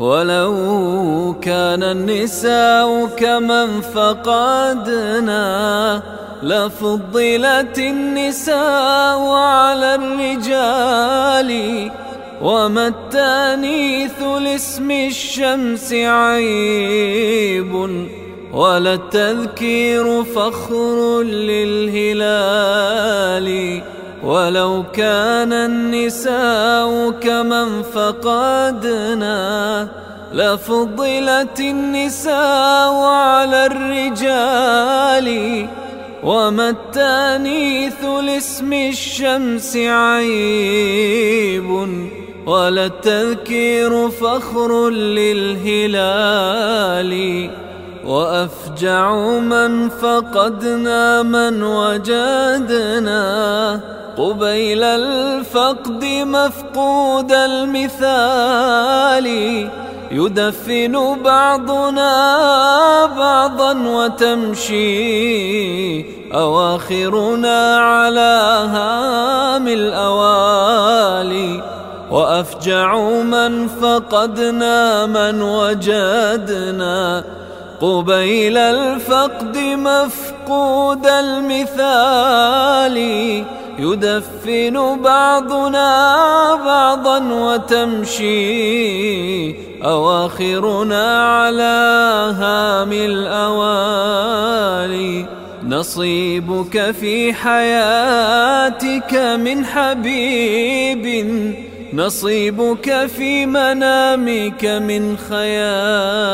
ولو كان النساء كمن فقدنا لفضلت النساء على الرجال وما التانيث لاسم الشمس عيب ولا التذكير فخر للهلال ولو كان النساء كمن فقدنا لفضلت النساء على الرجال وما التانيث لاسم الشمس عيب ولا التذكير فخر للهلال وأفجع من فقدنا من وجدنا قبيل الفقد مفقود المثال يدفن بعضنا بعضا وتمشي أواخرنا على هام الأوالي وأفجع من فقدنا من وجدنا قبيل الفقد مفقود المثال يدفن بعضنا بعضا وتمشي أواخرنا على هام الأوالي. نصيبك في حياتك من حبيب نصيبك في منامك من خيالي